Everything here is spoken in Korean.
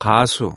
가수.